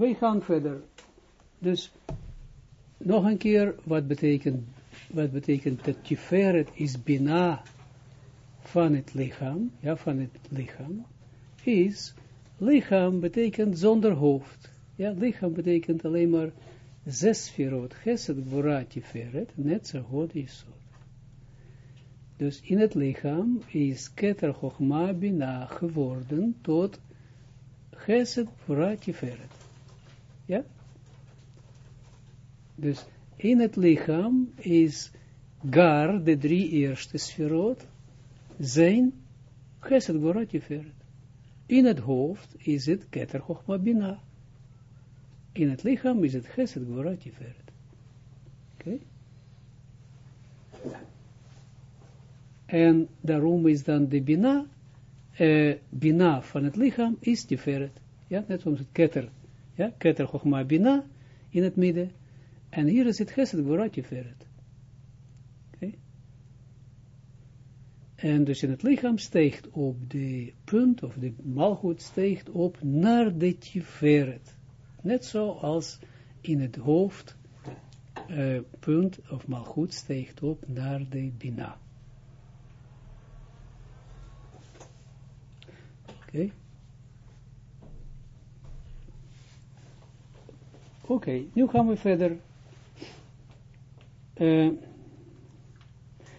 wij gaan verder. Dus, nog een keer, wat betekent, wat betekent dat Tiferet is bina van het lichaam, ja, van het lichaam, is, lichaam betekent zonder hoofd. Ja, lichaam betekent alleen maar zes sferot, gesed, gvora, tiferet, net zo goed is. Dus in het lichaam is keter chokma bina geworden tot gesed, gvora. Ja? Dus in het lichaam is gar, de drie eerste sferot, zijn gvora, tiferet. In het hoofd is het keter bina. In het lichaam is het gvora tiferet. Oké? En daarom is dan de bina, uh, bina van het lichaam is tiferet. Ja, net zoals het keter. Ja, keter chokma bina in het midden. En hier is het gesed gvora tiferet. Oké? En dus in het lichaam steegt op de punt, of de malgoed steegt op naar de tiferet. Net zoals in het hoofd uh, punt of malgoed steegt op naar de bina. Oké. Okay. Oké, okay, nu gaan we verder. Uh,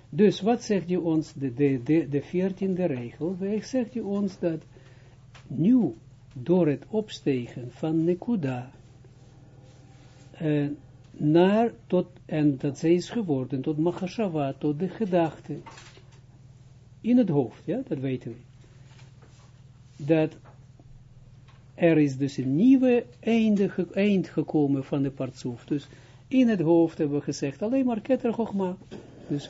dus wat zegt je ons, de, de, de, de veertiende regel, zegt je ons dat nu door het opstegen van Nekuda uh, naar tot, en dat zij is geworden tot Machashava, tot de gedachte in het hoofd, ja, dat weten we. Dat er is dus een nieuwe einde, eind gekomen van de partsoef. Dus in het hoofd hebben we gezegd, alleen maar ketter Dus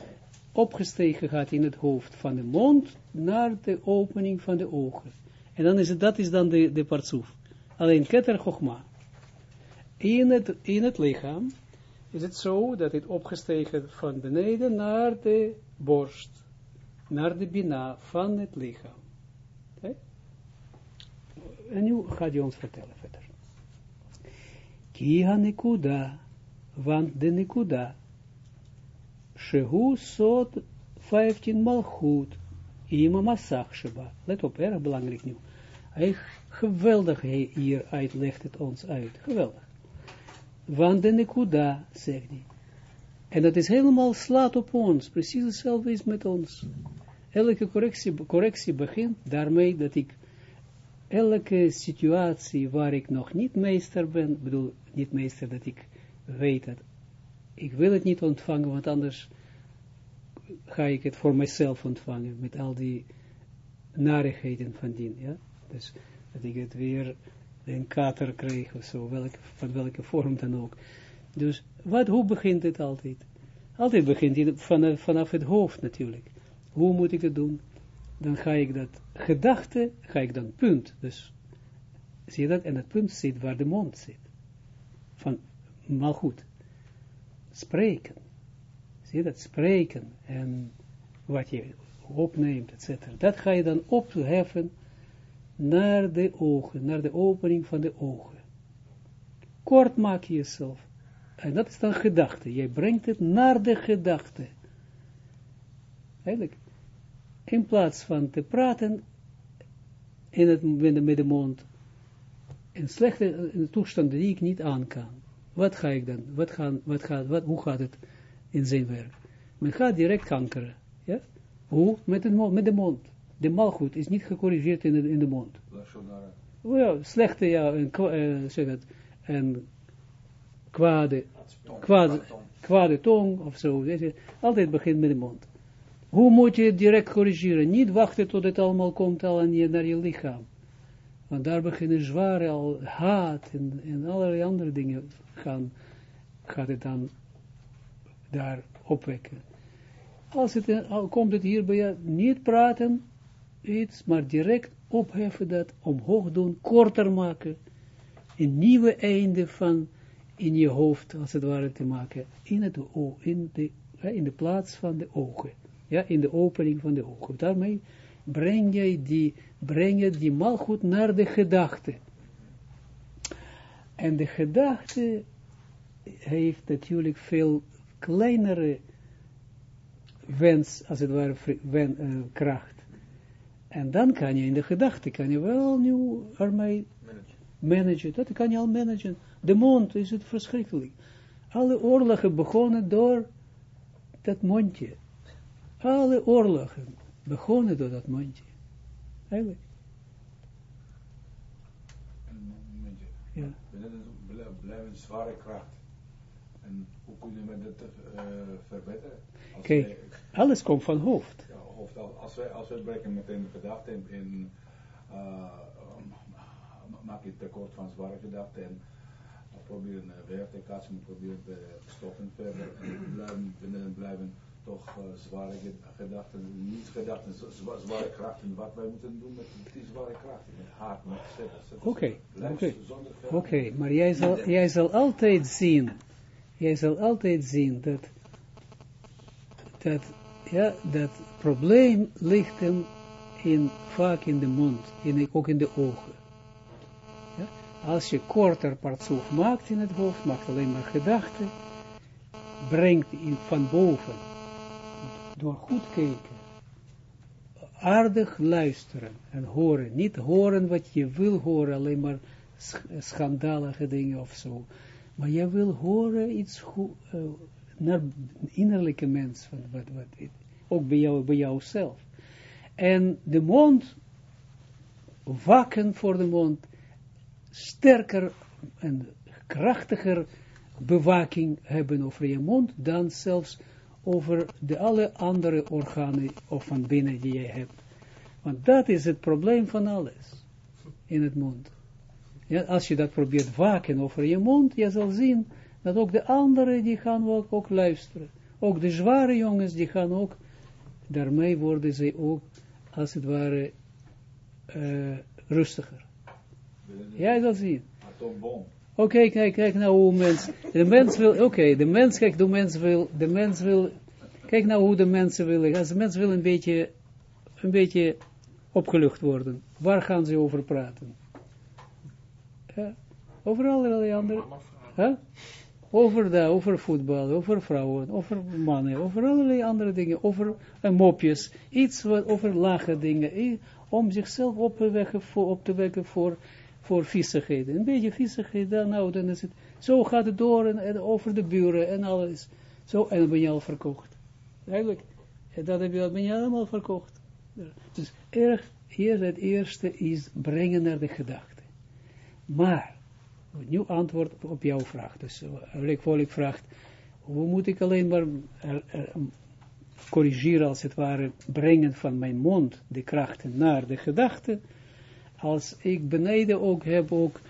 opgestegen gaat in het hoofd van de mond naar de opening van de ogen. En dan is het, dat is dan de, de partsoef. Alleen keter chogma. In het, in het lichaam is het zo dat het opgestegen van beneden naar de borst, naar de bina van het lichaam. En nu gaat hij ons vertellen verder. Kiha nekuda, want de nekuda, shehu sot 15 malchut, Ima Masach Sheba. Let op, erg belangrijk nu. Hij, geweldig hier uitlegt het ons uit. Geweldig. Want de Nekuda, zegt hij. En dat is helemaal slaat op ons. Precies hetzelfde is met ons. Elke correctie, correctie begint daarmee dat ik elke situatie waar ik nog niet meester ben, bedoel niet meester dat ik weet dat ik wil het niet ontvangen, want anders ga ik het voor mezelf ontvangen, met al die narigheden van dien, ja. Dus dat ik het weer een kater kreeg of zo, van welke vorm dan ook. Dus wat, hoe begint het altijd? Altijd begint het vanaf, vanaf het hoofd natuurlijk. Hoe moet ik dat doen? Dan ga ik dat gedachte, ga ik dan punt, dus zie je dat? En het punt zit waar de mond zit. Van, maar goed, spreken. Zie dat? Spreken en wat je opneemt, etc. Dat ga je dan opheffen naar de ogen, naar de opening van de ogen. Kort maak je jezelf. En dat is dan gedachte. Je brengt het naar de gedachte. Eigenlijk. In plaats van te praten in het, met de mond. Een slechte een toestand die ik niet aan kan. Wat ga ik dan? Wat gaan, wat gaat, wat, hoe gaat het? in zijn werk. Men gaat direct kankeren. Ja? Hoe? Met, een, met de mond. De malgoed is niet gecorrigeerd in de, in de mond. Oh ja, slechte, ja, en, uh, zeg het, en kwade, kwade, kwade tong of zo. Altijd begint met de mond. Hoe moet je het direct corrigeren? Niet wachten tot het allemaal komt al aan je, naar je lichaam. Want daar beginnen zware al haat en, en allerlei andere dingen gaan, gaat het dan daar opwekken. Als het, al komt het hier bij je, niet praten, iets, maar direct opheffen dat, omhoog doen, korter maken, een nieuwe einde van in je hoofd, als het ware, te maken, in, het, in, de, in de plaats van de ogen, ja, in de opening van de ogen. Daarmee breng je die, breng je die malgoed naar de gedachte. En de gedachte heeft natuurlijk veel kleinere wens, als het ware, wen, uh, kracht. En dan kan je in de gedachte, kan je wel nu ermee managen. managen. Dat kan je al managen. De mond is het verschrikkelijk. Alle oorlogen begonnen door dat mondje. Alle oorlogen begonnen door dat mondje. Eigenlijk. Ja. Blijven zware kracht. En hoe kun je met dat uh, verbeteren? Kijk, alles komt van hoofd. Ja, hoofd. Als wij, als wij breken met een gedachte in, in uh, maak je tekort van zware gedachten en proberen uh, weer te kaatsen, proberen te stoppen verder en blijven, binnen blijven toch uh, zware gedachten, niet gedachten, zwa, zware krachten, wat wij moeten doen met die zware krachten, met hart, met zetten. Oké, oké, oké, maar jij zal, jij zal altijd zien, jij zal altijd zien dat, dat, ja, dat probleem ligt hem in, vaak in de mond, in, ook in de ogen. Ja? Als je korter partsoef maakt in het hoofd, maakt alleen maar gedachten, brengt in, van boven door goed kijken, aardig luisteren en horen. Niet horen wat je wil horen, alleen maar schandalige dingen of zo. Maar je wil horen iets uh, naar innerlijke mens, wat, wat, ook bij jou, bij jouzelf. En de mond, waken voor de mond, sterker en krachtiger bewaking hebben over je mond, dan zelfs over de alle andere organen of van binnen die jij hebt. Want dat is het probleem van alles in het mond. Ja, als je dat probeert waken over je mond, je zal zien dat ook de anderen die gaan ook, ook luisteren. Ook de zware jongens die gaan ook, daarmee worden ze ook als het ware uh, rustiger. Ja, dat zien. Oké, okay, kijk, kijk nou hoe mens, de mens wil, oké, okay, de mens, kijk, de mens wil, de mens wil, kijk nou hoe de mensen willen, als de mensen willen een beetje, een beetje opgelucht worden, waar gaan ze over praten? Ja, over allerlei andere, huh? over dat, over voetbal, over vrouwen, over mannen, over allerlei andere dingen, over mopjes, iets wat, over lage dingen, om zichzelf op te wekken voor, op te wekken voor voor viezigheden. Een beetje viezigheid, dan, nou, dan is het, zo gaat het door en, over de buren en alles. Zo, en dan ben je al verkocht. Eigenlijk, en dat heb je, ben je allemaal verkocht. Dus erg, hier het eerste is brengen naar de gedachte. Maar, nieuw antwoord op jouw vraag. Dus Rick Volk vraagt, hoe moet ik alleen maar corrigeren als het ware, brengen van mijn mond de krachten naar de gedachte als ik beneden ook heb ook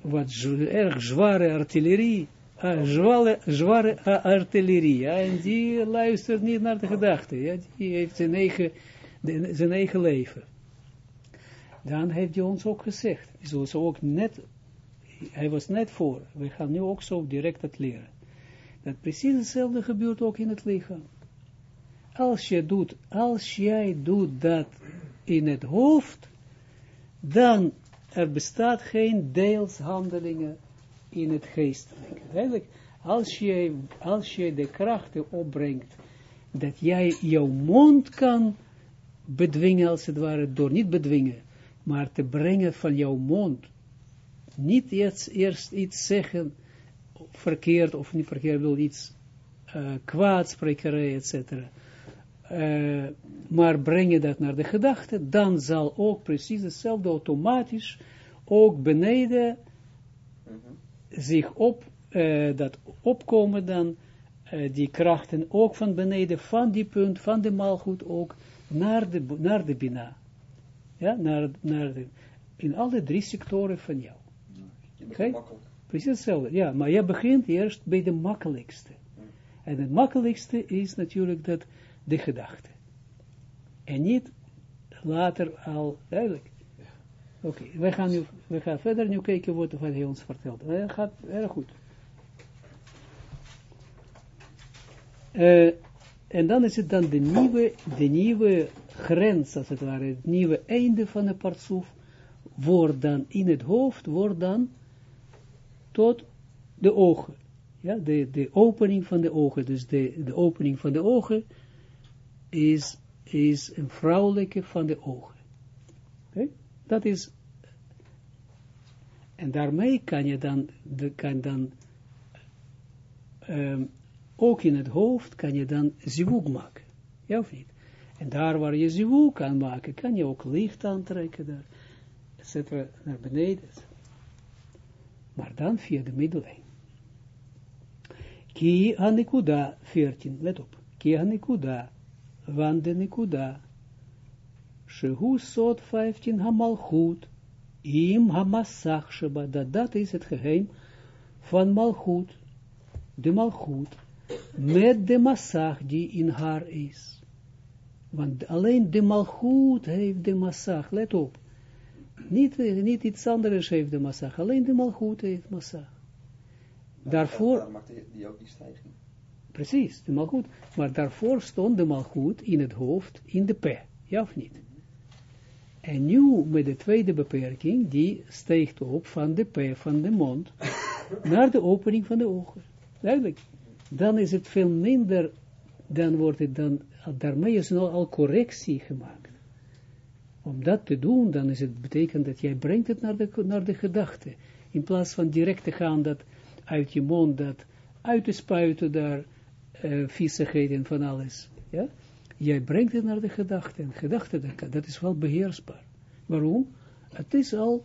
wat erg zware artillerie, uh, zware, zware uh, artillerie, en die luistert niet naar de gedachten, die heeft zijn eigen, zijn eigen leven. Dan heeft hij ons ook gezegd, zoals ook net, hij was net voor, we gaan nu ook zo direct het leren. Dat precies hetzelfde gebeurt ook in het lichaam. Als je doet, als jij doet dat in het hoofd, dan er bestaat geen deelshandelingen in het geestelijke. Eigenlijk, als je, als je de krachten opbrengt, dat jij jouw mond kan bedwingen, als het ware, door niet bedwingen, maar te brengen van jouw mond, niet eerst, eerst iets zeggen, verkeerd of niet verkeerd, wil iets uh, kwaadsprekerij, etc uh, maar breng je dat naar de gedachte, dan zal ook precies hetzelfde automatisch ook beneden zich op, uh, dat opkomen dan, uh, die krachten ook van beneden, van die punt, van de maalgoed ook, naar de, naar de bina. Ja, naar, naar de, in alle drie sectoren van jou. Okay? Precies hetzelfde, ja, maar je begint eerst bij de makkelijkste. En het makkelijkste is natuurlijk dat de gedachte. En niet later al, duidelijk. Oké, okay, we gaan nu, we gaan verder nu kijken wat, hij ons vertelt. Het gaat erg goed. Uh, en dan is het dan de nieuwe, de nieuwe grens, als het ware, het nieuwe einde van de partsoef, wordt dan in het hoofd, wordt dan tot de ogen. Ja, de, de opening van de ogen. Dus de, de opening van de ogen is, is een vrouwelijke van de ogen. Dat is, en daarmee kan je dan, de, kan dan um, ook in het hoofd kan je dan zivug maken. Ja of niet? En daar waar je zivug kan maken, kan je ook licht aantrekken, daar, et cetera, naar beneden. Maar dan via de middellijn. Ki hanikuda 14, let op. Ki hanikuda, want de nikuda, shehu sot 15 hamalchut, im hamassach sheba, dat dat is het geheim van malchut, de malchut, met de massach die in haar is. Want alleen de malchut heeft de massach, let op. Niet, niet iets anders heeft de massach, alleen de malchut heeft massach. Daarvoor... Dan maakt die ook die stijging. Precies, de malchut. Maar daarvoor stond de malchut in het hoofd, in de p. Ja of niet? En nu met de tweede beperking, die steekt op van de p van de mond, naar de opening van de ogen. Duidelijk. Dan is het veel minder, dan wordt het dan, daarmee is al, al correctie gemaakt. Om dat te doen, dan is het betekent dat jij brengt het naar de, naar de gedachte. In plaats van direct te gaan dat uit je mond, dat uit te spuiten daar uh, viezigheden van alles. Ja? Jij brengt het naar de gedachte. En gedachte, dat, dat is wel beheersbaar. Waarom? Het is al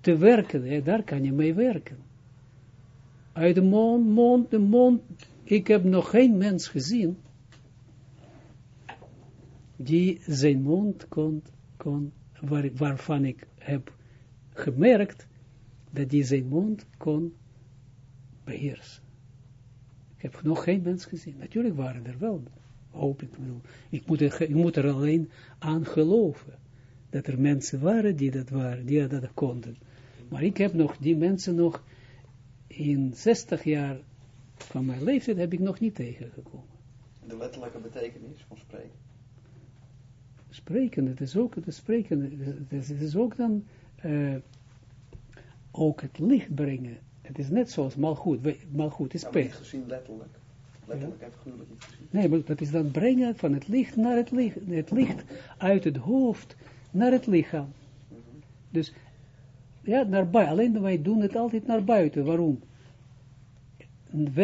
te werken, hè? daar kan je mee werken. Uit de mond, mond, de mond. Ik heb nog geen mens gezien die zijn mond kon, kon waar, waarvan ik heb gemerkt dat hij zijn mond kon beheersen. Ik heb nog geen mens gezien. Natuurlijk waren er wel, hoop ik. Ik moet er, ik moet er alleen aan geloven. Dat er mensen waren die dat waren, die dat konden. Maar ik heb nog die mensen nog in 60 jaar van mijn leeftijd heb ik nog niet tegengekomen. De letterlijke betekenis van spreken? Spreken, het is ook, het spreken, het is, ook dan uh, ook het licht brengen. Het is net zoals malgoed, malgoed is pech. gezien letterlijk. Letterlijk ja. en figuurlijk niet gezien. Nee, maar dat is dan brengen van het licht naar het licht, het licht uit het hoofd naar het lichaam. Mm -hmm. Dus ja, naar buiten. Alleen wij doen het altijd naar buiten. Waarom?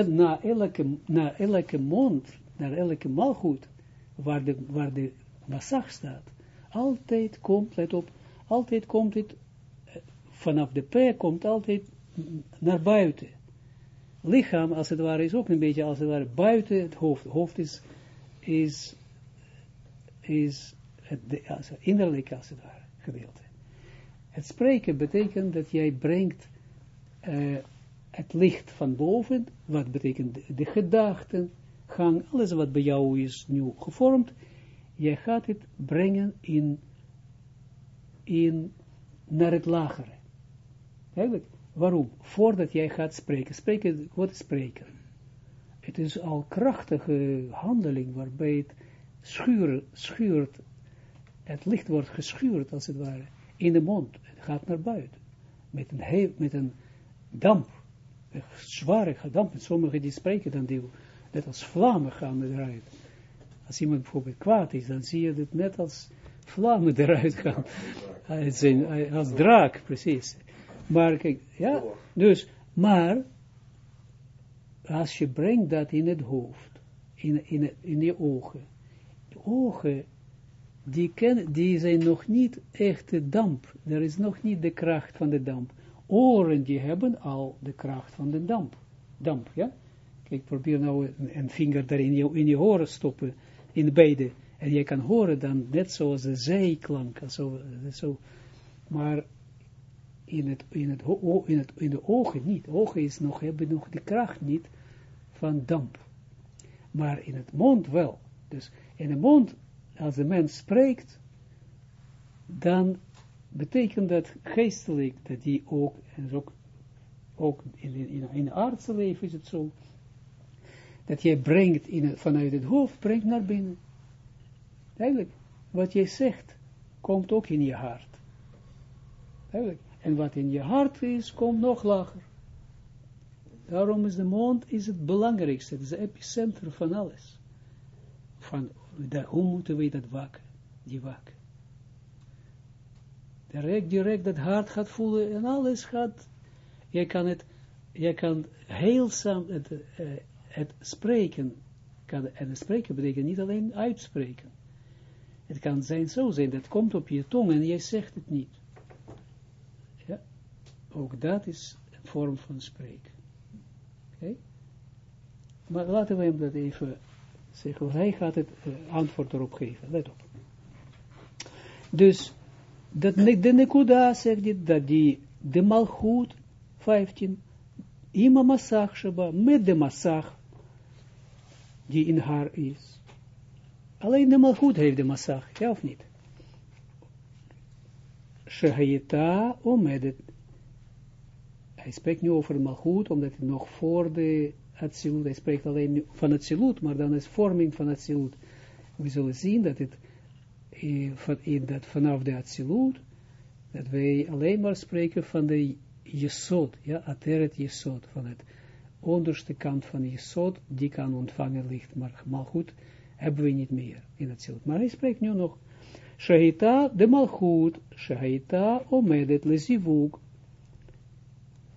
Na elke, na elke mond, naar elke malgoed, waar de, waar de massag staat, altijd komt, let op, altijd komt het, eh, vanaf de P komt altijd naar buiten. Lichaam, als het ware, is ook een beetje als het ware buiten het hoofd. Het hoofd is, is, is het, innerlijk als het ware, gedeelte. Het spreken betekent dat jij brengt uh, het licht van boven, wat betekent de, de gedachten, gang, alles wat bij jou is nu gevormd, jij gaat het brengen in, in naar het lagere. Eigenlijk, waarom? Voordat jij gaat spreken. Spreken, wat is spreken? Het is al krachtige handeling waarbij het schuurt, schuurt, het licht wordt geschuurd als het ware, in de mond gaat naar buiten. Met een, heel, met een damp, een zware damp. Sommigen die spreken dan, die, net als vlammen gaan eruit. Als iemand bijvoorbeeld kwaad is, dan zie je het net als vlammen eruit gaan. Als, als draak, precies. Maar kijk, ja, dus, maar, als je brengt dat in het hoofd, in, in, in je ogen, de ogen die, ken, die zijn nog niet echte damp. Er is nog niet de kracht van de damp. Oren, die hebben al de kracht van de damp. Damp, ja? Kijk, probeer nou een, een vinger daar in je, in je oren stoppen, in beide. En je kan horen dan, net zoals de zijklank, zo, zo. maar in, het, in, het, in, het, in de ogen niet. Ogen is nog, hebben nog de kracht niet van damp. Maar in het mond wel. Dus in de mond als de mens spreekt, dan betekent dat geestelijk, dat die ook, en ook, ook in, in, in het aardse leven is het zo, dat jij brengt in, vanuit het hoofd, brengt naar binnen. Eigenlijk, wat jij zegt, komt ook in je hart. Eigenlijk. En wat in je hart is, komt nog lager. Daarom is de mond is het belangrijkste, het is het epicentrum van alles. Van, de, hoe moeten we dat waken, die waken? Direct, direct dat hart gaat voelen en alles gaat, je kan het, je kan heelzaam het, uh, het spreken, kan, en het spreken betekent niet alleen uitspreken. Het kan zijn zo zijn, dat komt op je tong en jij zegt het niet. Ook dat is een vorm van spreken. Oké? Maar laten we hem dat even zeggen. Hij gaat het uh, antwoord erop geven. Let op. Dus, dat, de Nekuda zegt dit, dat die, de Malchut, 15, ima Masach Shaba, met de Masach, die in haar is. Alleen de Malchut heeft de Masach, ja of niet? Shehayeta omedet. Hij spreekt nu over Malchut, omdat hij nog voor de Atsilut, hij spreekt alleen van Atsilut, maar dan is vorming van Atsilut. We zullen zien dat het in dat vanaf de Atsilut, dat wij alleen maar spreken van de Jesod, ja, Ateret Jesod, van het onderste kant van Jesod, die kan ontvangen licht, maar Malchut hebben we niet meer in het zilt. Maar hij spreekt nu nog, Shahita de Malchut, Shahita omedet lezivuk,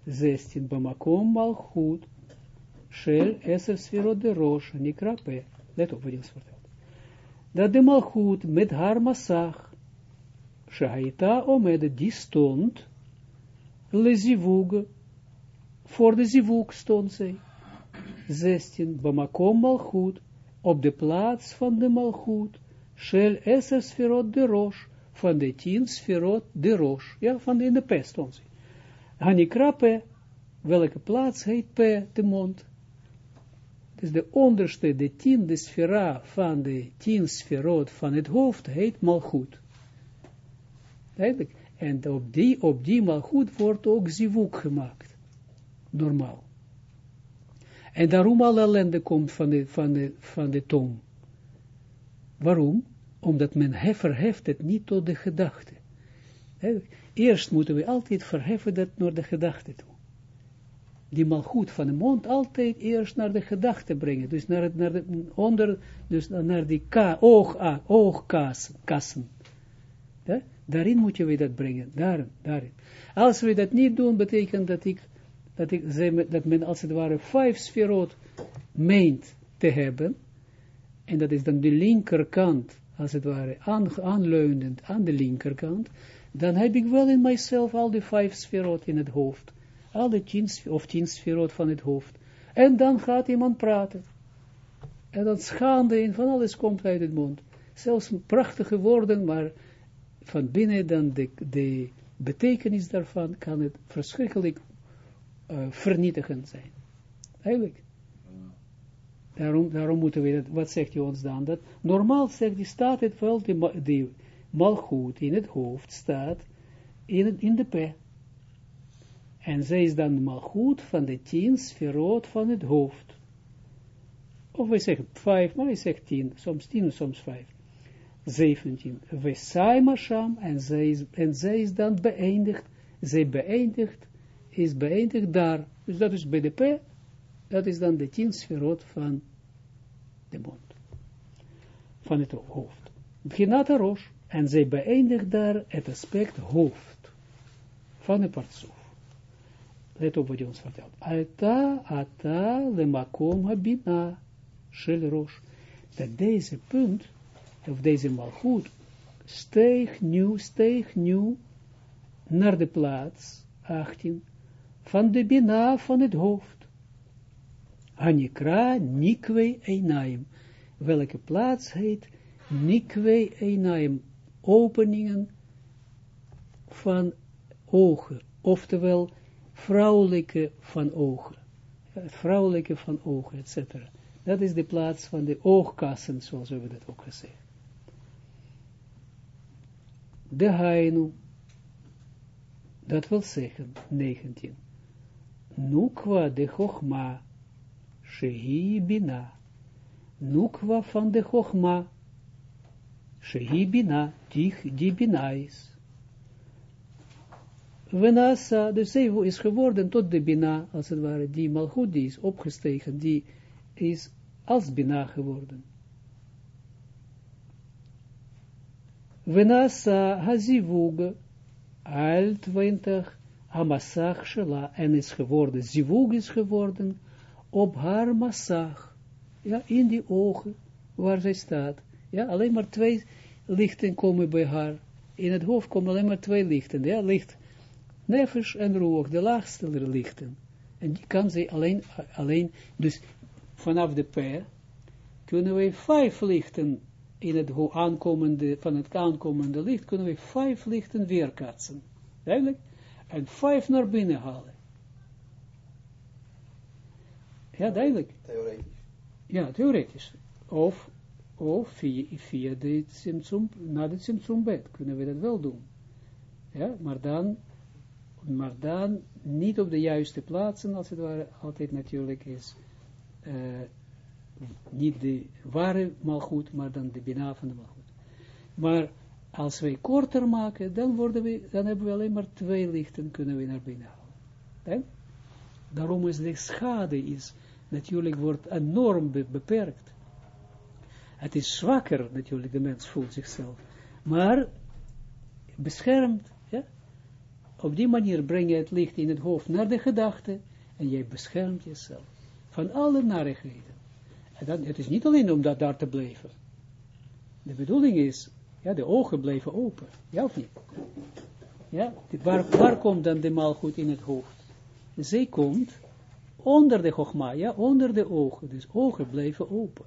16, Bamakom Malchut, Shel Sfirot de Rosh, Nikrape, let op wat ons vertelt. Dat de Malchut met haar massag, Shahita omedet, die stond, lezivug, voor de zivug stond zij. 16. Bamakom malchut, op de plaats van de malchut, shel eser sferot de rosh, van de tien sferot de rosh, ja, van de in de P stond. Hanikra P, welke plaats heet P, de mond. Dus de onderste, de tiende sfera van de tien sferot van het hoofd heet malchut. En op die, op die malchut wordt ook zivuk gemaakt. Normaal. En daarom alle ellende komt van de, van de, van de tong. Waarom? Omdat men verheft het niet tot de gedachte. Eerst moeten we altijd verheffen dat naar de gedachte toe. Die malgoed van de mond altijd eerst naar de gedachte brengen. Dus naar, het, naar de, onder, dus naar die ka, oog, oogkassen. Ja? Daarin moet je we dat brengen. Daarin, daarin. Als we dat niet doen, betekent dat ik dat, ik, dat men als het ware vijf sferot meent te hebben, en dat is dan de linkerkant, als het ware aan, aanleunend aan de linkerkant, dan heb ik wel in mijzelf al die vijf sferot in het hoofd, alle tien, of tien sferot van het hoofd, en dan gaat iemand praten, en dat schaande in van alles komt uit het mond, zelfs prachtige woorden, maar van binnen dan de, de betekenis daarvan kan het verschrikkelijk uh, vernietigend zijn. Eigenlijk. Daarom, daarom moeten we dat, wat zegt hij ons dan? Dat normaal zegt hij, staat het wel, die, die malgoed in het hoofd staat in, de P. En zij is dan malgoed van de tien sferoot van het hoofd. Of wij zeggen vijf, maar hij zegt tien, soms tien, soms vijf. 17. We saima sham, en zij is, en zij is dan beëindigd, zij beëindigt is beëindigd daar. Dus dat is bij de P, dat is dan de tien sferot van de mond. Van het hoofd. Beginat roos. En zij beëindigt daar het aspect hoofd. Van de partsoef. Let op wat ons vertelt. Alta, ata, le makom habina, shel roos. Dat deze punt, of deze malgoed, steeg nu, steeg nu naar de plaats, 18, van de bina van het hoofd. Hanikra nikwe einaim. Welke plaats heet nikwe einaim. Openingen van ogen. Oftewel vrouwelijke van ogen. Het vrouwelijke van ogen, etc. Dat is de plaats van de oogkassen, zoals we dat ook gezegd. De hainu, dat wil zeggen, 19 nukwa de chogma, shehi bina, nukwa van de chogma, shehi bina, die, bina is. Venasa, dus is geworden tot de Bina, als het ware, die Malchut, is opgestegen, die is als Bina geworden. Venasa hazivug, al 20, Hamasach Shela, en is geworden, zivug is geworden, op haar massag, ja, in die ogen, waar zij staat. Ja, alleen maar twee lichten komen bij haar. In het hoofd komen alleen maar twee lichten, ja, licht nefesh en roog, de laagste lichten. En die kan zij alleen, alleen, dus vanaf de P kunnen we vijf lichten in het aankomende, van het aankomende licht, kunnen we vijf lichten weerkaatsen. Duidelijk? En vijf naar binnen halen. Ja, duidelijk. Theoretisch. Ja, theoretisch. Of, of via, via de Tsimtsum, na de Tsimtsumbed kunnen we dat wel doen. Ja, maar dan, maar dan niet op de juiste plaatsen, als het ware, altijd natuurlijk is, niet de ware malgoed, maar dan de bina van malgoed. Maar als wij korter maken, dan, worden we, dan hebben we alleen maar twee lichten kunnen we naar binnen halen. Daarom is de schade is, natuurlijk wordt enorm beperkt. Het is zwakker natuurlijk, de mens voelt zichzelf. Maar beschermd, ja. Op die manier breng je het licht in het hoofd naar de gedachte en jij beschermt jezelf van alle narigheden. En dan, het is niet alleen om dat daar te blijven. De bedoeling is, ja, de ogen blijven open. Ja of niet? Ja, waar, waar komt dan de maalgoed in het hoofd? Zij komt onder de chogma, ja, onder de ogen. Dus ogen blijven open.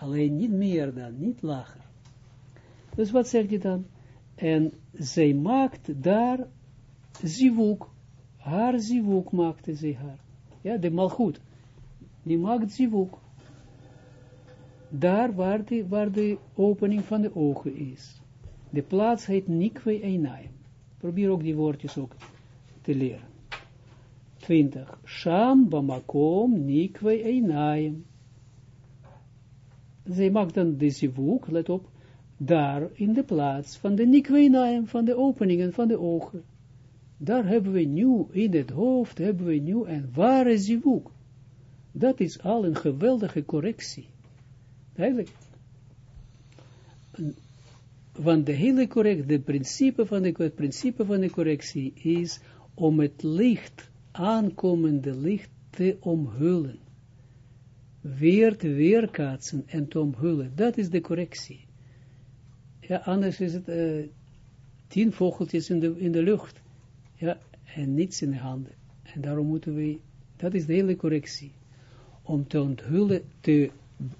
Alleen niet meer dan, niet lager. Dus wat zegt hij dan? En zij maakt daar zivuk, haar zivuk maakte zij haar. Ja, de malgoed. Die maakt zivuk. Daar waar de opening van de ogen is. De plaats heet Nikwe Einaim. Probeer ook die woordjes ook te leren. 20. Sham bamakom nikwe Einaim. Zij maakt dan de zivuk, let op, daar in de plaats van de nikwe Einaim, van de openingen van de ogen. Daar hebben we nu, in het hoofd hebben we nu een ware zivuk. Dat is al een geweldige correctie. Eigenlijk. Want de hele correctie, de principe het principe van de correctie is om het licht, aankomende licht te omhullen. Weer te weerkaatsen en te omhullen. Dat is de correctie. Ja, anders is het uh, tien vogeltjes in de, in de lucht. Ja, en niets in de handen. En daarom moeten we, dat is de hele correctie. Om te onthullen, te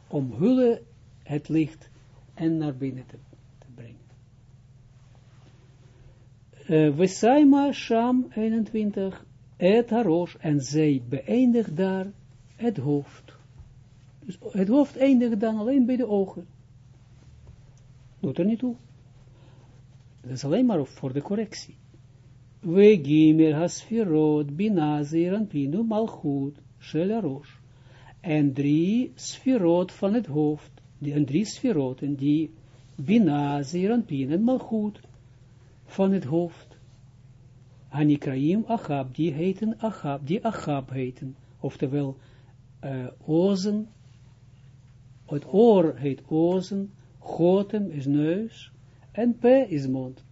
omhullen het licht en naar binnen te, te brengen. Uh, we Saima Sham 21, et harosh, en zij beëindigt daar het hoofd. Dus het hoofd eindigt dan alleen bij de ogen. Doet er niet toe. Dat is alleen maar voor de correctie. We gimer hasfirot binazir en pinu malchut shel arosh en drie sferot van het hoofd, die, en drie sferoten, die Bina, Zeranpin en Malchut van het hoofd. Anikraim Achab, die heten Achab, die Achab heten, oftewel uh, ozen, het oor heet ozen, gotem is neus, en p is mond.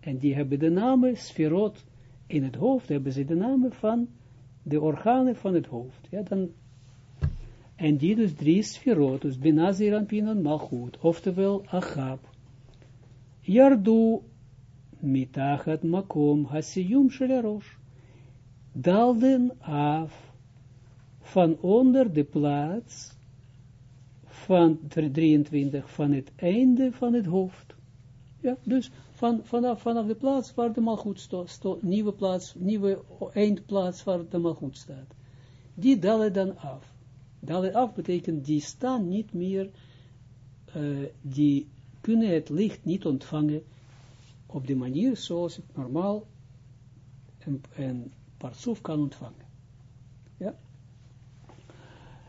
En die hebben de namen sferot in het hoofd, hebben ze de namen van de organen van het hoofd. Ja, dan en die dus drie sferot, dus Benazir en Pinon Malchut, oftewel Achab. Yardu mitachat makom hasiyum shelerosh. Dalden af van onder de plaats van 23 van het einde van het hoofd. Ja, dus van, vanaf, vanaf de plaats waar de malgoed staat, nieuwe plaats, nieuwe eindplaats waar de malgoed staat. Die dalen dan af. Dalen af betekent, die staan niet meer, uh, die kunnen het licht niet ontvangen op de manier zoals het normaal een, een partsoef kan ontvangen. Ja.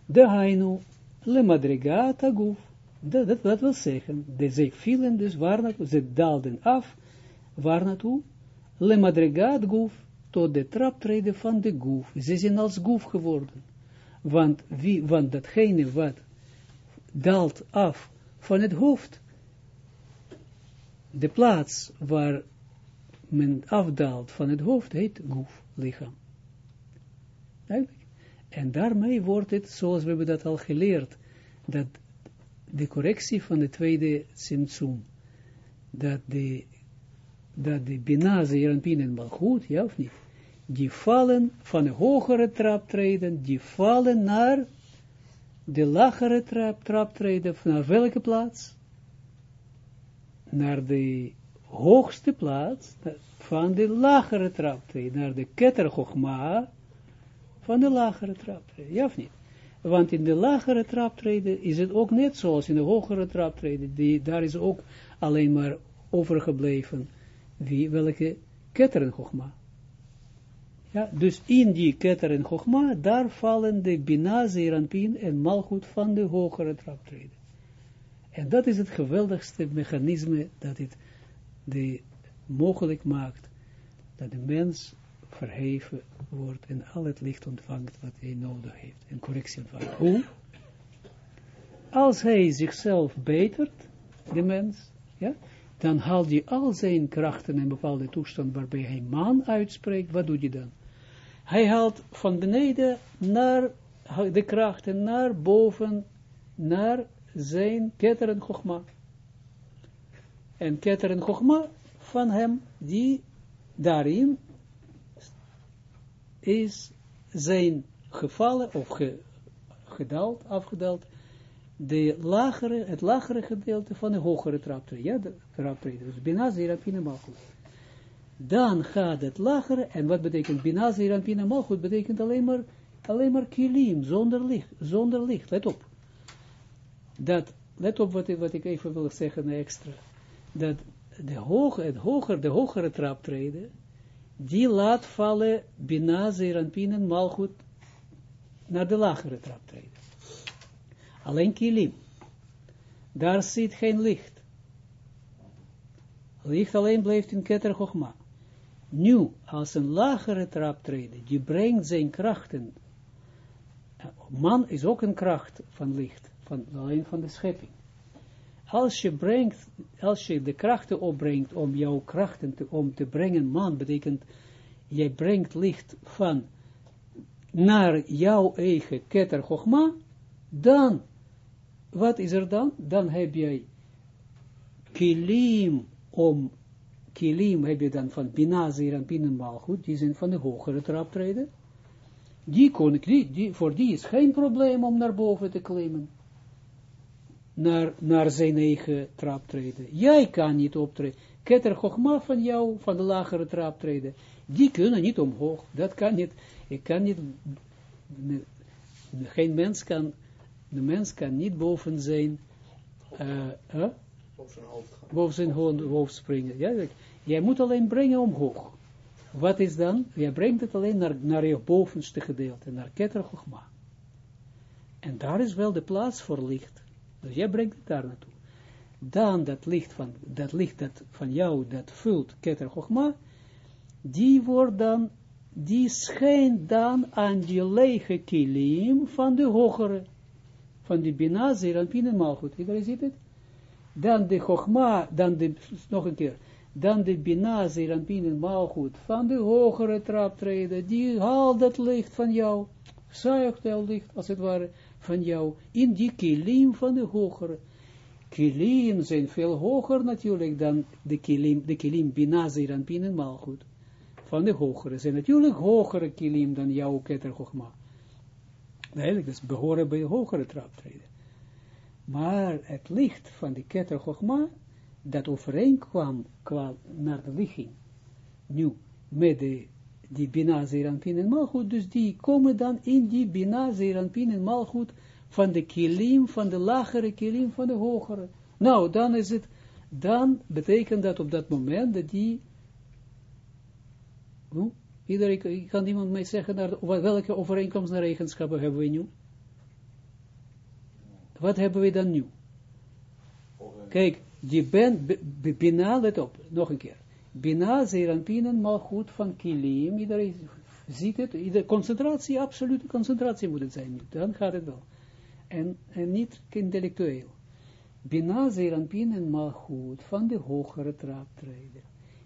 De hainu, le madrigata guf, dat, dat, dat wil zeggen, de, ze vielen dus waar ze daalden af, waar naartoe, le madrigat goef, tot de traptreden van de goef. Ze zijn als goef geworden. Want, wie, want datgene wat daalt af van het hoofd, de plaats waar men afdaalt van het hoofd, heet goef, lichaam. En daarmee wordt het, zoals we hebben dat al geleerd, dat de correctie van de tweede Tsimtsum, dat de, dat de Bina, en Malchut, ja of niet, die vallen van de hogere traptreden, die vallen naar de lagere trap, traptreden, naar welke plaats? Naar de hoogste plaats van de lagere traptreden, naar de Keter van de lagere traptreden, ja of niet? Want in de lagere traptreden is het ook net zoals in de hogere traptreden, die, daar is ook alleen maar overgebleven, wie, welke ketteren Chogma. Ja, dus in die ketteren Chogma, daar vallen de Bina, Zeranpin en Malchut van de hogere traptreden. En dat is het geweldigste mechanisme dat het de, mogelijk maakt dat de mens verheven wordt en al het licht ontvangt wat hij nodig heeft en correctie ontvangt. Hoe? Als hij zichzelf betert, de mens, ja, dan haalt hij al zijn krachten in bepaalde toestand waarbij hij man uitspreekt, wat doet hij dan? Hij haalt van beneden naar de krachten naar boven, naar zijn ketteren Chogma. En ketteren Chogma van hem, die daarin is zijn gevallen of ge, gedaald, afgedaald, de lagere, het lagere gedeelte van de hogere traptreden. Ja, de traptreden. Dus Bina Malchut. Dan gaat het lagere, en wat betekent Bina Zerapine Malchut? Betekent alleen maar, alleen maar kilim, zonder licht, zonder licht. Let op. Dat, let op wat ik, wat ik even wil zeggen extra. Dat de hoge, het hoger, de hogere traptreden, die laat vallen Bina, Zeranpin en Malchut naar de lagere traptreden. Alleen kilim. Daar zit geen licht. Licht alleen blijft in Keter Chochma. Nu, als een lagere traptreden, die brengt zijn krachten. Man is ook een kracht van licht, van, alleen van de schepping. Als je brengt, als je de krachten opbrengt om jouw krachten te, om te brengen, man, betekent, jij brengt licht van naar jouw eigen keter Chochma, dan, wat is er dan? Dan heb jij kilim om, kilim heb je dan van Binazir en Binnenmalgoed, die zijn van de hogere traptreden. Die kon ik, die, voor die is geen probleem om naar boven te klimmen naar, naar zijn eigen traptreden. Jij kan niet optreden. Keter Chogma van jou, van de lagere traptreden, die kunnen niet omhoog. Dat kan niet. Ik kan niet, geen mens kan, de mens kan niet boven zijn, uh, boven zijn hoofd, boven zijn hoofd springen. Ja, jij moet alleen brengen omhoog. Wat is dan? Jij brengt het alleen naar, naar je bovenste gedeelte, naar Keter Chogma. En daar is wel de plaats voor licht. Dus jij brengt het daar naartoe. Dan dat licht van, dat licht dat van jou, dat vult Keter Chochma, die wordt dan, die schijnt dan aan die lege kilim van de hogere, van de Bina, Zeranpin en Malchut. Iedereen ziet het? Dan de Chochma, dan de, nog een keer, dan de Bina, Zeranpin en Malchut van de hogere traptreden, die haalt dat licht van jou, zuigt dat licht, als het ware, van jou in die kilim van de hogere. Kilim zijn veel hoger natuurlijk dan de kilim, de kilim binazir en pin malgoed. Van de hogere zijn natuurlijk hogere kilim dan jouw keter chogma. Eigenlijk, dus behoren bij hogere traptreden. Maar het licht van de keter chogma, dat overeenkwam kwam naar de ligging, nu met de die Bina, Zeranpin en Malchut, dus die komen dan in die Bina, Zeranpin en Malchut van de kilim, van de lagere kilim, van de hogere. Nou, dan is het, dan betekent dat op dat moment dat die, hoe? Iedereen, kan iemand mij zeggen, naar, welke overeenkomst naar eigenschappen hebben we nu? Wat hebben we dan nu? Kijk, die ben, bina, let op, nog een keer. Bina, Zeranpin en Malchut van Kilim, iedereen ziet het, concentratie, absolute concentratie moet het zijn, dan gaat het wel. En, en niet intellectueel. Bina, Zeranpin en Malchut van de hogere traptreden.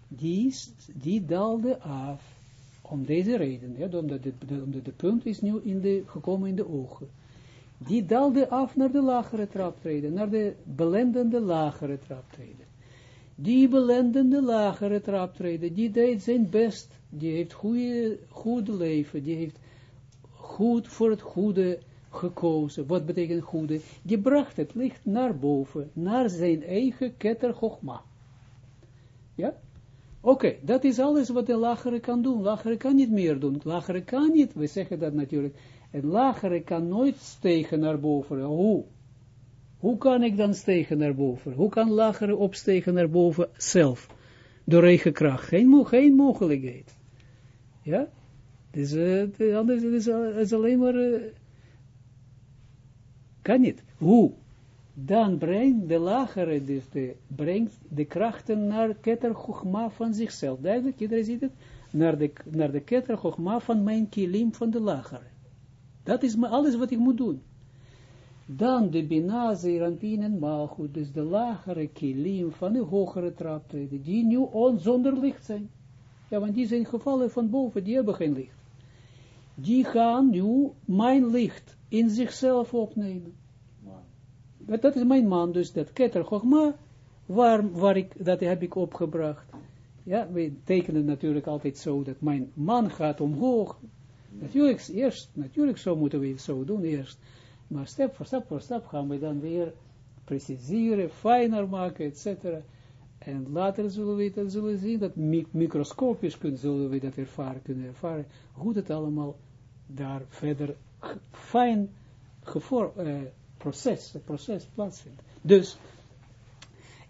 Die, die daalde af, om deze reden, ja, omdat, de, omdat de punt is nu in de, gekomen in de ogen. Die daalde af naar de lagere traptreden, naar de belendende lagere traptreden. Die belendende lagere traptreden, die deed zijn best, die heeft goede, goed leven, die heeft goed voor het goede gekozen. Wat betekent goede? Die bracht het licht naar boven, naar zijn eigen ketter Ja? Oké, dat is alles wat de lagere kan doen. Lagere kan niet meer doen. Lagere kan niet, we zeggen dat natuurlijk. En lagere kan nooit stegen naar boven. Hoe? Hoe kan ik dan stegen naar boven? Hoe kan lagere opstegen naar boven zelf? Door eigen kracht. Geen, geen mogelijkheid. Ja? Dus, anders is het alleen maar... Uh, kan niet. Hoe? Dan brengt de lagere, dus de, de krachten naar keter van zichzelf. Duidelijk, iedereen ziet het? Naar de, naar de van mijn kilim van de lagere. Dat is alles wat ik moet doen. Dan de Bina, Zeranpin en Malchut, dus de lagere kilim van de hogere traptreden, die nu on, zonder licht zijn. Ja, want die zijn gevallen van boven, die hebben geen licht. Die gaan nu mijn licht in zichzelf opnemen. Dat is mijn man, dus dat keter Chogma, waar, waar ik, dat heb ik opgebracht. Ja, we tekenen natuurlijk altijd zo, dat mijn man gaat omhoog. Natuurlijk, eerst, natuurlijk zo moeten we het zo doen eerst. Maar stap voor stap voor stap gaan we dan weer preciseren, fijner maken, etc. En later zullen we dat zullen zien, dat microscopisch kunnen, zullen we dat ervaren, kunnen ervaren, hoe het allemaal daar verder fijn uh, proces, plaatsvindt. Dus,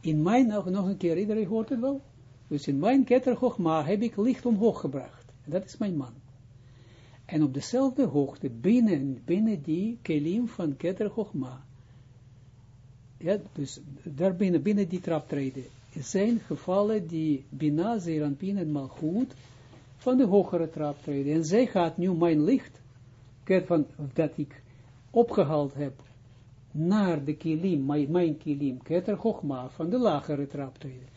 in mijn, nog, nog een keer, iedereen hoort het wel, dus in mijn ketter heb ik licht omhoog gebracht. Dat is mijn man. En op dezelfde hoogte, binnen, binnen die kelim van Keter Chochma, ja, dus daar binnen, binnen die traptreden, zijn gevallen die Bina, Zeranpin en Malchut van de hogere traptreden. En zij gaat nu mijn licht, van, dat ik opgehaald heb, naar de kilim, mijn, mijn kilim, Keter van de lagere traptreden.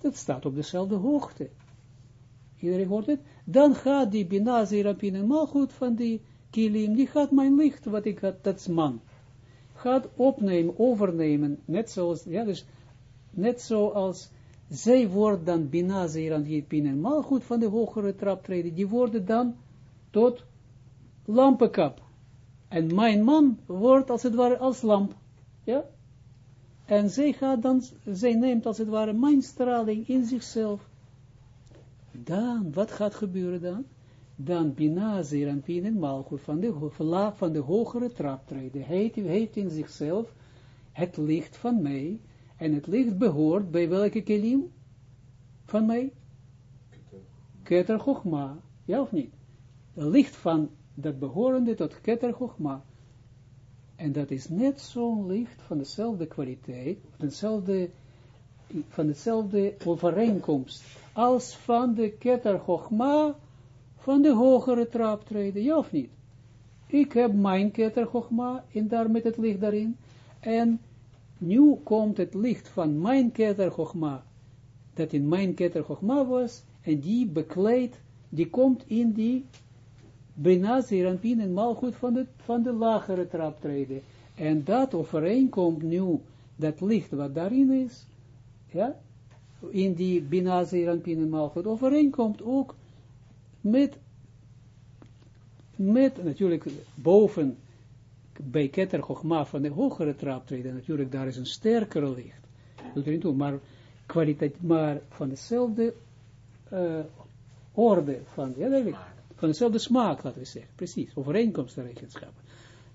Dat staat op dezelfde hoogte. Iedereen hoort het? Dan gaat die Bina, Zerapin en van die kilim, die gaat mijn licht, wat ik had, dat is man, gaat opnemen, overnemen, net zoals, ja, dus, net zoals, zij worden dan Bina, Zerapin en Malchut van de hogere traptreden, die worden dan tot lampenkap. En mijn man wordt als het ware als lamp. Ja? En zij gaat dan, zij neemt als het ware mijn straling in zichzelf dan, wat gaat gebeuren dan? Dan Bina, Zeranpin en Malchut van de, van de hogere traptreden. Hij heeft in zichzelf het licht van mij. En het licht behoort bij welke kelim? Van mij? Keter Chochma. Ja of niet? Het licht van dat behorende tot Keter Chochma. En dat is net zo'n licht van dezelfde kwaliteit, van dezelfde, van dezelfde overeenkomst als van de Chochma van de hogere traptreden, ja of niet? Ik heb mijn keter Chochma en daar met het licht daarin. En nu komt het licht van mijn Chochma, dat in mijn Chochma was, en die bekleedt, die komt in die Benazir en en Malchut van de, van de lagere traptreden. En dat overeenkomt nu, dat licht wat daarin is, ja, in die Bina Zeranpin en overeenkomt ook met, met natuurlijk boven bij Keter Chochma van de hogere traptreden, natuurlijk daar is een sterkere licht. Doet er niet toe, maar kwaliteit, maar van dezelfde uh, orde, van, ja, van dezelfde smaak, laten we zeggen, precies, overeenkomstregenschappen.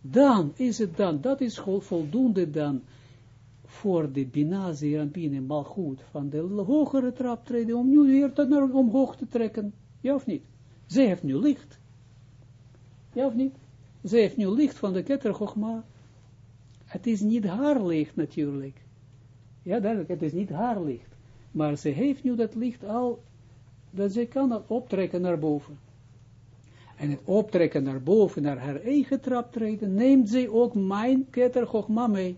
Dan is het dan, dat is voldoende dan, voor de Bina, en Malchut van de hogere traptreden, om nu weer tot naar omhoog te trekken. Ja of niet? Zij heeft nu licht. Ja of niet? Zij heeft nu licht van de Keter Chochma. Het is niet haar licht natuurlijk. Ja, duidelijk, het is niet haar licht. maar ze heeft nu dat licht al, dat ze kan dat optrekken naar boven. En het optrekken naar boven, naar haar eigen traptreden, neemt zij ook mijn keter Chogma mee.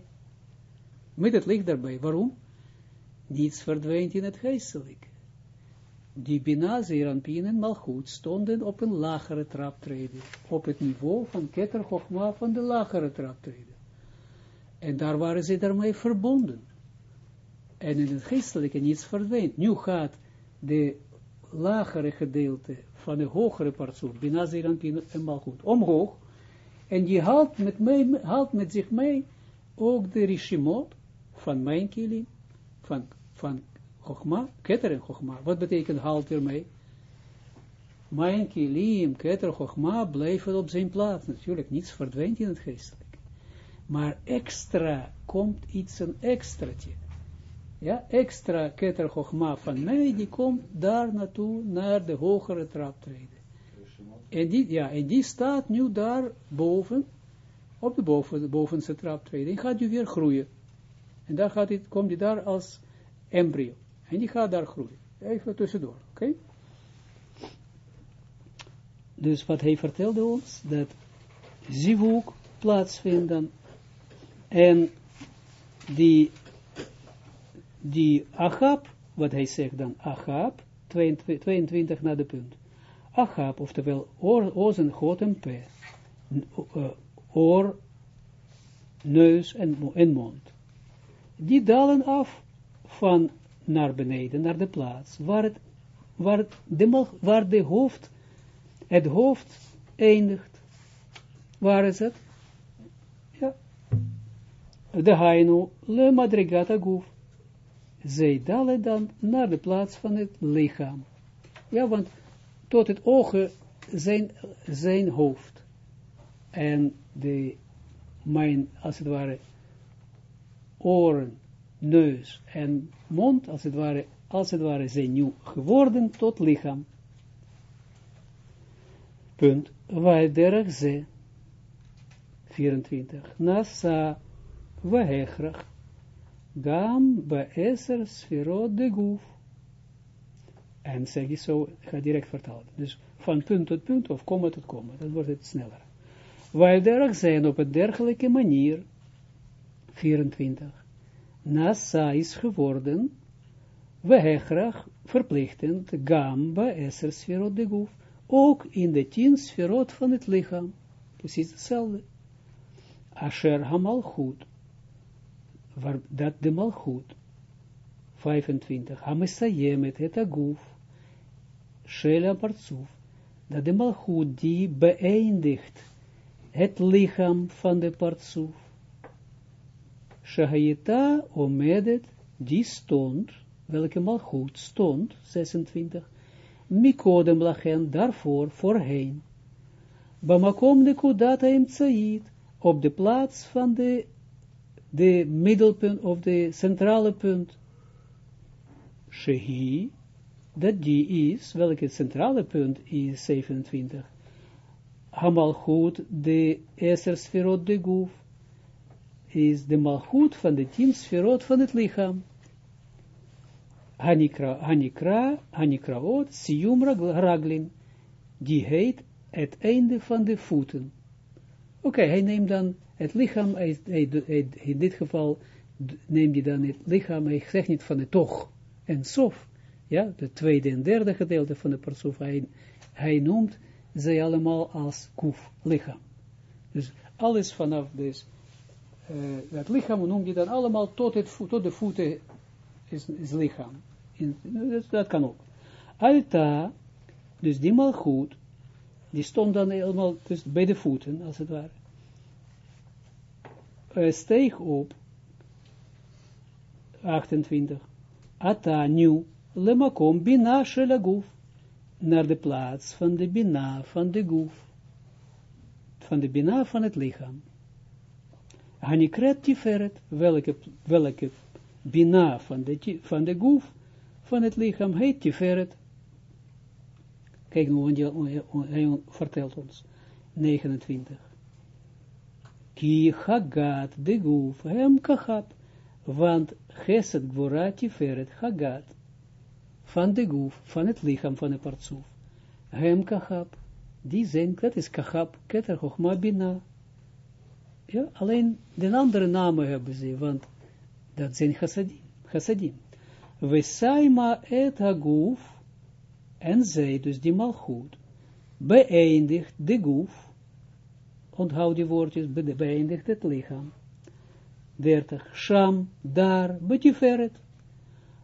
Met het licht daarbij. Waarom? Niets verdwijnt in het geestelijk. Die Bina, Zeranpien en Malchut stonden op een lagere traptreden. Op het niveau van keter van de lagere traptreden. En daar waren ze daarmee verbonden. En in het geestelijke niets verdwijnt. Nu gaat de lagere gedeelte van de hogere partsoef, Binazir en Malchut, omhoog. En die haalt met, mee, haalt met zich mee ook de rishimot van mijn kilim, van, van Chogma, Keter en Chogma. Wat betekent haalt ermee? Mijn kilim, Keter, Chogma blijven op zijn plaats. Natuurlijk, niets verdwijnt in het geestelijk. Maar extra komt iets een extraatje ja, extra keter Chochma van mij, die komt daar naartoe, naar de hogere traptreden. En die, ja, en die staat nu daar boven, op de, boven, bovenste traptreden, en gaat nu weer groeien. En daar gaat het, komt hij daar als embryo. En die gaat daar groeien. Even tussendoor, oké? Dus wat hij vertelde ons, dat zivuk plaatsvinden en die die wat hij zegt dan, Achab, 22, naar de punt. Achab, oftewel ozen, god en p, uh, oor, neus en, en mond. Die dalen af van naar beneden, naar de plaats, waar, het, waar, de, waar de hoofd, het hoofd eindigt. Waar is het? Ja. De hainu, le madrigata guf zij dalen dan naar de plaats van het lichaam. Ja, want tot het ogen zijn, zijn hoofd. En de, mijn, als het ware, oren, neus en mond, als het ware, als het ware zijn nu geworden tot lichaam. Punt. Waarderg ze. 24. Nasa, wahechrach Gam be'eser sferot de guf. En zeg je zo, ik ga direct vertalen. Dus van punt tot punt of komma tot komma, dan wordt het sneller. Wij derg zijn op een dergelijke manier, 24, Nasa is geworden, we hechrach verplichtend, gam be'eser sferot de guf, ook in de tien sferot van het lichaam. Precies hetzelfde. Asher hamal goed waar, dat de malchut, 25, Hamisayemet het aguf, Shela Partsuf, dat de malchut die beëindigt het lichaam van de Partsuf, Shahayeta omedet, die stond, welke malchut stond, 26, Mikodem lachen daarvoor, voorheen, Bamakom de kudata im op de plaats van de de middelpunt of de centrale punt. Shehi, dat die is, welke centrale punt is 27. Hamalchut, de Eser sferot de Guf, is de malchut van de tien sferot van het lichaam. Hanikra, Hanikra, Hanikraot, Siyum Raglin, die heet het einde van de voeten. Oké, hij neemt dan het lichaam, in dit geval neem je dan het lichaam, hij zegt niet van het toch en sof, ja, de tweede en derde gedeelte van de persoon, hij, hij noemt ze allemaal als kuf, lichaam. Dus alles vanaf dus, uh, het lichaam noem je dan allemaal tot, het, tot de voeten is, is lichaam. In, dat, dat, kan ook. Alta, dus die goed, die stond dan helemaal dus bij de voeten, als het ware uh, steeg op, 28, Ata nu, lemakom bina shelaguf, naar de plaats van de bina van de guf, van de bina van het lichaam. Hanikret tiferet, welke, welke bina van de, van de guf, van het lichaam, heet tiferet. Kijk nu, hij vertelt ons, 29. Ki hagat de guf hem kachat, want geset gvora tiferet hagat, van de goef, van het lichaam van de partsoef. Hem kachab, die zijn, dat is kachab, keter chochma bina. Ja, alleen de andere namen hebben ze, want dat zijn chassadim. We saima et haguf, en zij, dus die malchut, beëindigt de goef, onthoud die woordjes, beëindigt het lichaam. 30. Sham, daar, betiferet.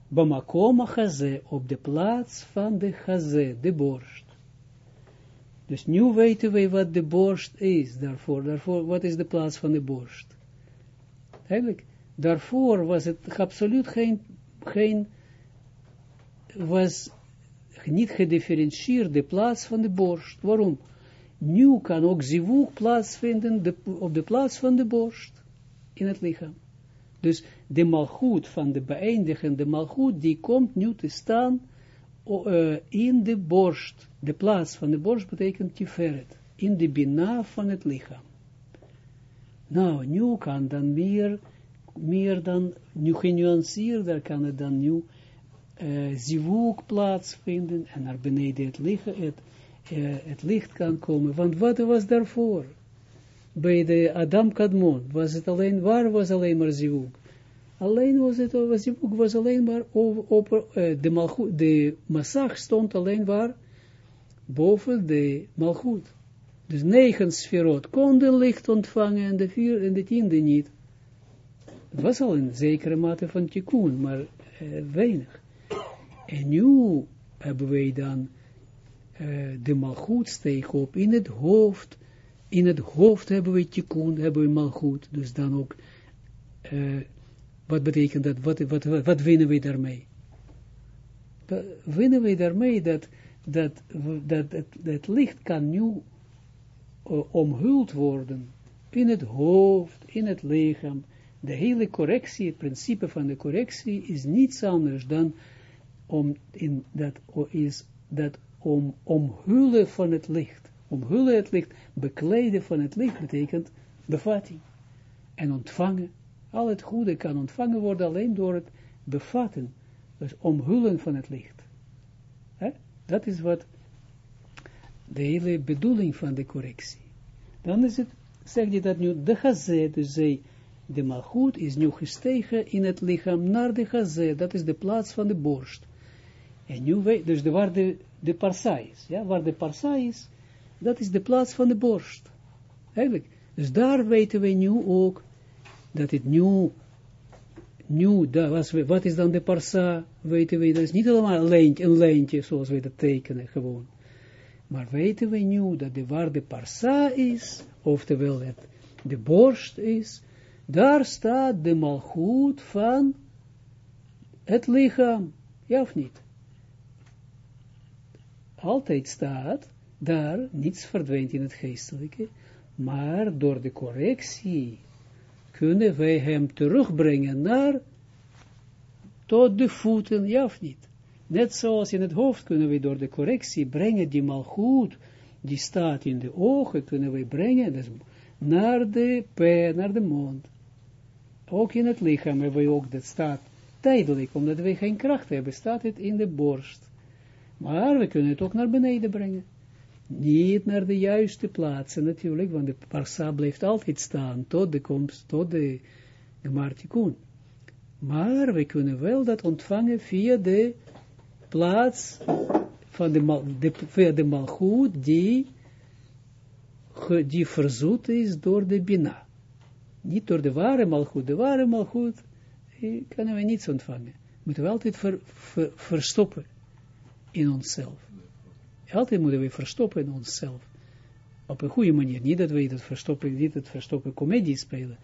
Bamakoma chaze, op de plaats van de chaze, de borst. Dus nu weten wij wat de borst is, daarvoor, daarvoor, wat is de plaats van de borst. Eigenlijk, daarvoor was het absoluut geen, geen, was niet gedifferentieerde plaats van de borst. Waarom? Nu kan ook zivuk plaatsvinden de, op de plaats van de borst in het lichaam. Dus de malgoed van de beëindigende malgoed, die komt nu te staan uh, in de borst. De plaats van de borst betekent tiferet. In de bina van het lichaam. Nou, nu kan dan meer, meer dan, nu genuanceerder kan het dan nu uh, zivuk plaatsvinden en naar beneden het, het, uh, het licht kan komen. Want wat was daarvoor? Bij de Adam Kadmon was het alleen, waar was alleen maar zivuk? Alleen was het, was zivuk was alleen maar over, uh, de de massag stond alleen waar? Boven de malchut. Dus negen sferot konden licht ontvangen en de vier en de tiende niet. Het was al een zekere mate van tikkun, maar weinig. En nu hebben wij dan uh, de malgoed steeg op in het hoofd. In het hoofd hebben we tikkun, hebben we malgoed. Dus dan ook, uh, wat betekent dat? Wat, wat, wat, winnen we daarmee? Da, winnen we daarmee dat, dat, dat, dat, dat licht kan nu uh, omhuld worden in het hoofd, in het lichaam. De hele correctie, het principe van de correctie is niets anders dan om in dat is dat om omhullen van het licht. Omhullen het licht, bekleden van het licht betekent bevatting. En ontvangen. Al het goede kan ontvangen worden alleen door het bevatten. Dus omhullen van het licht. Dat is wat de hele bedoeling van de correctie. Dan is het, zeg je dat nu, de gazet, dus zij, de malgoed is nu gestegen in het lichaam naar de gazet, dat is de plaats van de borst. En nu weet, dus de, waar de, de ja, waar de parsa is, dat is de plaats van de borst. Eigenlijk. Dus daar weten we nu ook, dat het nu, nu, wat is dan de parsa, weten we, dat is niet allemaal lijntje, een lijntje zoals we dat tekenen, gewoon. Maar weten we nu, dat de waar de parsa is, oftewel het, de borst is, daar staat de malgoed van het lichaam, ja of niet? altijd staat, daar niets verdwijnt in het geestelijke, maar door de correctie kunnen wij hem terugbrengen naar tot de voeten, ja of niet? Net zoals in het hoofd kunnen we door de correctie brengen die malgoed, die staat in de ogen, kunnen we brengen dus naar de p, naar de mond. Ook in het lichaam hebben we ook, dat staat tijdelijk, omdat we geen kracht hebben, staat het in de borst. Maar we kunnen het ook naar beneden brengen. Niet naar de juiste plaatsen natuurlijk, want de parsa blijft altijd staan tot de komst, tot de gemartikun. Maar we kunnen wel dat ontvangen via de plaats van de, de, via de malgoed die, die verzoet is door de bina. Niet door de ware malgoed. De ware malgoed kunnen we niets ontvangen. Moeten we altijd ver, ver, verstoppen in onszelf. Altijd moeten we verstoppen in onszelf. Op een goede manier. Niet dat we dat verstoppen, niet dat verstoppen comedie spelen.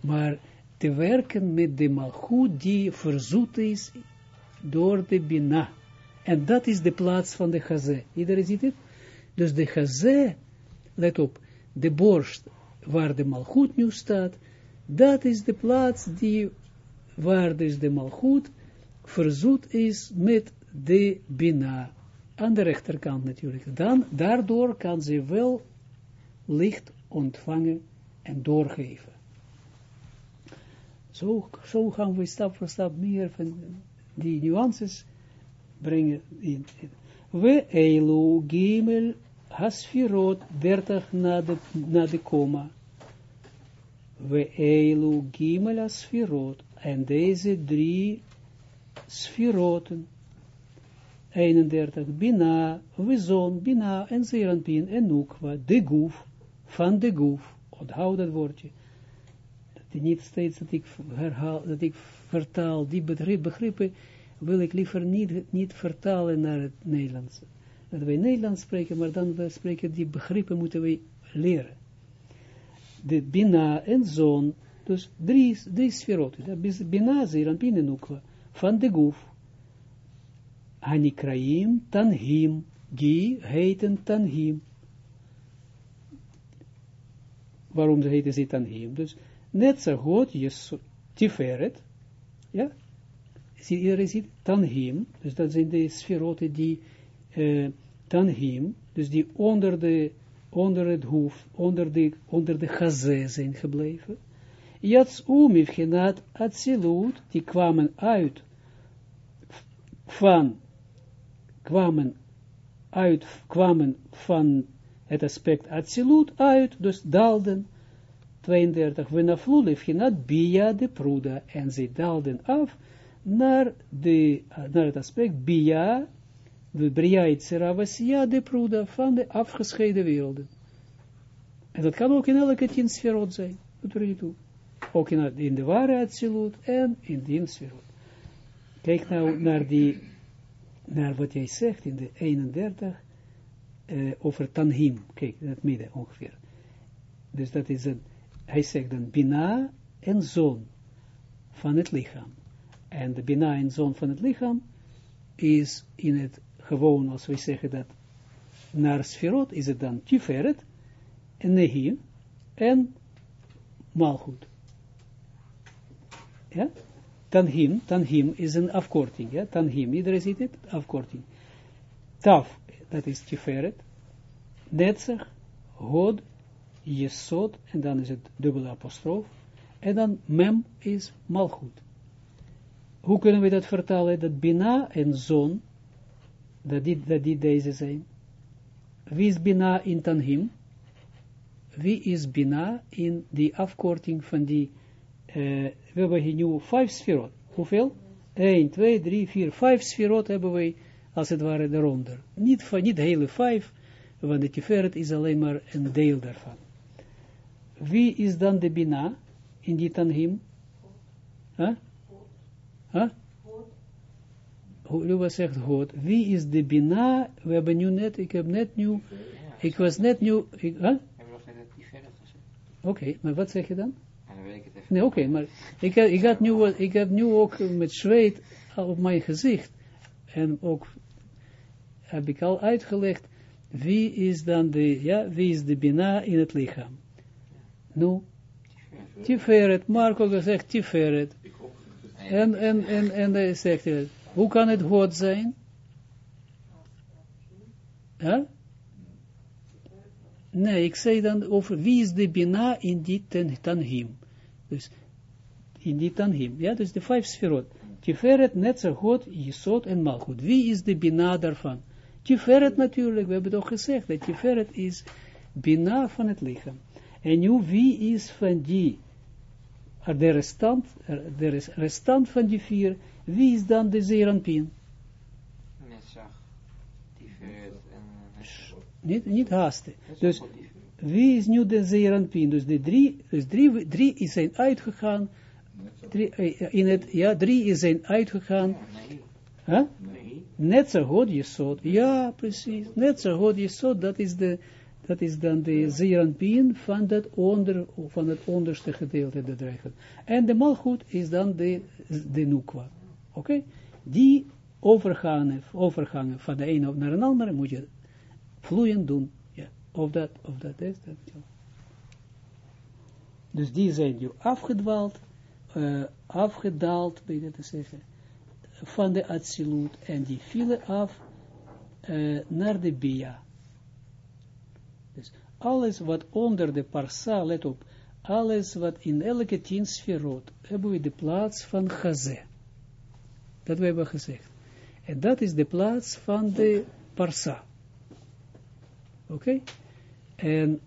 Maar te werken met de malgoed die verzoet is door de bina. En dat is de plaats van de gazé. Iedereen ziet het? Dus de gazé, let op, de borst waar de malgoed nu staat, dat is de plaats die, waar dus de malgoed verzoet is met de Bina. Aan de rechterkant natuurlijk. Dan, daardoor kan ze wel licht ontvangen en doorgeven. Zo, zo gaan we stap voor stap meer van die nuances brengen. In. We elu gimel hasfirot, 30 na de, na de komma. We elu gimel hasfirot. En deze drie sfiroten. 31. Bina, Wizon, Bina en Zeranpin en Nukwa, de goef, van de goef. Onthoud dat woordje. Dat niet steeds dat ik herhaal, dat ik vertaal, die begrippen wil ik liever niet, niet vertalen naar het Nederlands. Dat wij Nederlands spreken, maar dan we spreken die begrippen moeten wij leren. De Bina en Zon, dus drie, drie sferoten. Bina, Zeranpin en Nukwa, van de goef. Hanikraim Tanhim, die heten Tanhim. Waarom heten ze Tanhim? Dus net zo goed, je Tiferet, ja, zie, iedereen ziet Tanhim, dus dat zijn de sferoten die uh, Tanhim, dus die onder de onder het hoofd, onder de, onder de gazé zijn gebleven. Jats umivchenat atzilut, die kwamen uit van kwamen uit, kwamen van het aspect Atsilut uit, dus daalden, 32, Venaflu lefhinat Bia de Pruda, en ze daalden af naar, de, naar het aspect Bia, de Bria Itzera de Pruda, van de afgescheiden werelden. En dat kan ook in elke tien sferot zijn, dat er niet toe. Ook in, in de ware Atsilut en in die sferot. Kijk nou naar die naar wat jij zegt in de 31 uh, eh, over Tanhim. Kijk, in het midden ongeveer. Dus dat is een, hij zegt dan Bina en Zon van het lichaam. En de Bina en Zon van het lichaam is in het gewoon, als we zeggen dat naar Sferot, is het dan Tiferet en Nehim en Malchut. Ja? Tanhim, Tanhim is een afkorting, ja, Tanhim, iedereen ziet het, afkorting. Taf, dat is Tiferet, Netzach, Hod, Jesod, en dan is het dubbele apostrof, en dan Mem is Malchut. Hoe kunnen we dat vertalen, dat Bina en Zon, dat die, dat die deze zijn? Wie is Bina in Tanhim? Wie is Bina in die afkorting van die uh, we hebben hier nu vijf sferot. Hoeveel? 1, 2, 3, 4, 5 sferot hebben we als het ware eronder. Niet, van, niet de hele vijf, want de tiferet is alleen maar een deel daarvan. Wie is dan de bina in die tanhim? Huh? Huh? Luwa zegt God. Wie is de bina? We hebben nu net, ik heb net nu, ik was net nu, ik, huh? Oké, okay, maar wat zeg je dan? Nee, oké, maar ik, ik, had nu, ik heb nu ook met zweet op mijn gezicht. En ook heb ik al uitgelegd, wie is dan de, ja, wie is de bina in het lichaam? Nu, Tiferet, Marco gezegd Tiferet. En, en, en, en hij zegt, hoe kan het God zijn? Ja? Nee, ik zei dan over wie is de bina in die ten, tanhim. Dus in die tanhim. Ja, dus de vijf sferot. Tiferet, Netzerhot, Jesod en Malchut. Wie is de bina daarvan? Tiferet natuurlijk, we hebben toch gezegd dat Tiferet is bina van het lichaam. En nu, wie is van die, de restant, de restant van die vier, wie is dan de Zeranpin? Netzach, Tiferet en... Niet, niet haasten. Dus, wie is nu de Zeranpin? Dus de drie, dus drie, drie zijn uitgegaan, drie, eh, in het, ja, drie zijn uitgegaan. Huh? Net zo goed je zot. Ja, precies. Net zo goed je zot, dat is de, dat is dan de Zeranpin van dat onder, van het onderste gedeelte de dreigen. En de malgoed is dan de, de nukwa. Oké? Die overgangen, overgangen van de ene naar een andere moet je vloeiend doen. Of dat, of dat is dat. Dus die zijn nu afgedwaald, uh, afgedaald, ben je te zeggen, van de Atsilut, en die vielen af uh, naar de Bia. Dus alles wat onder de parsa, let op, alles wat in elke tien sferot, hebben we de plaats van Chazé. Dat we hebben gezegd. En dat is de plaats van de parsa. Oké? En,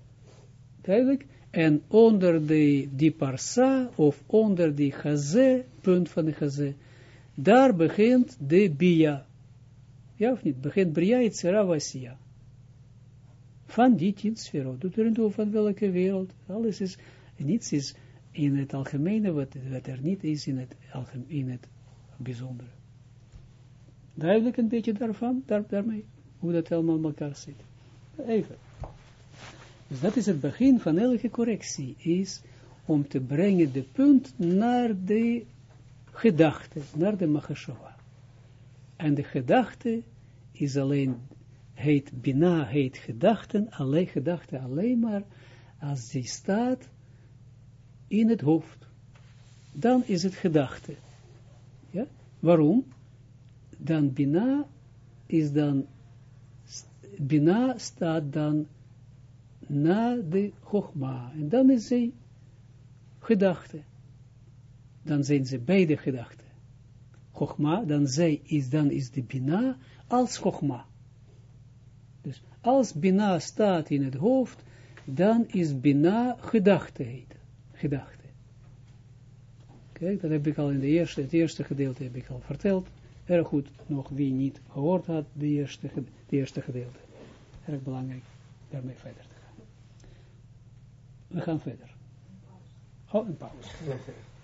duidelijk, en onder de, die parsa, of onder die chazé, punt van de chazé, daar begint de bia. Ja of niet? Begint bria itzera vasia. Van die tien sferot. Doet er toe van welke wereld. Alles is, niets is in het algemene wat, wat er niet is in het, algemeen, in het bijzondere. Duidelijk een beetje daarvan, daar, daarmee, hoe dat allemaal elkaar zit. Even. Dus dat is het begin van elke correctie, is om te brengen de punt naar de gedachte, naar de machashava. En de gedachte is alleen, heet bina, heet gedachten, alleen gedachte alleen maar, als die staat in het hoofd. Dan is het gedachte. Ja? Waarom? Dan bina is dan, bina staat dan na de chogma. En dan is zij gedachte. Dan zijn ze beide gedachten. Chogma, dan zij is, dan is de bina als chogma. Dus als bina staat in het hoofd, dan is bina gedachte heet. Gedachte. Kijk, dat heb ik al in de eerste, het eerste gedeelte heb ik al verteld. Erg goed, nog wie niet gehoord had, de eerste, het eerste gedeelte. Erg belangrijk, daarmee verder. We gaan verder. Oh, een pauze.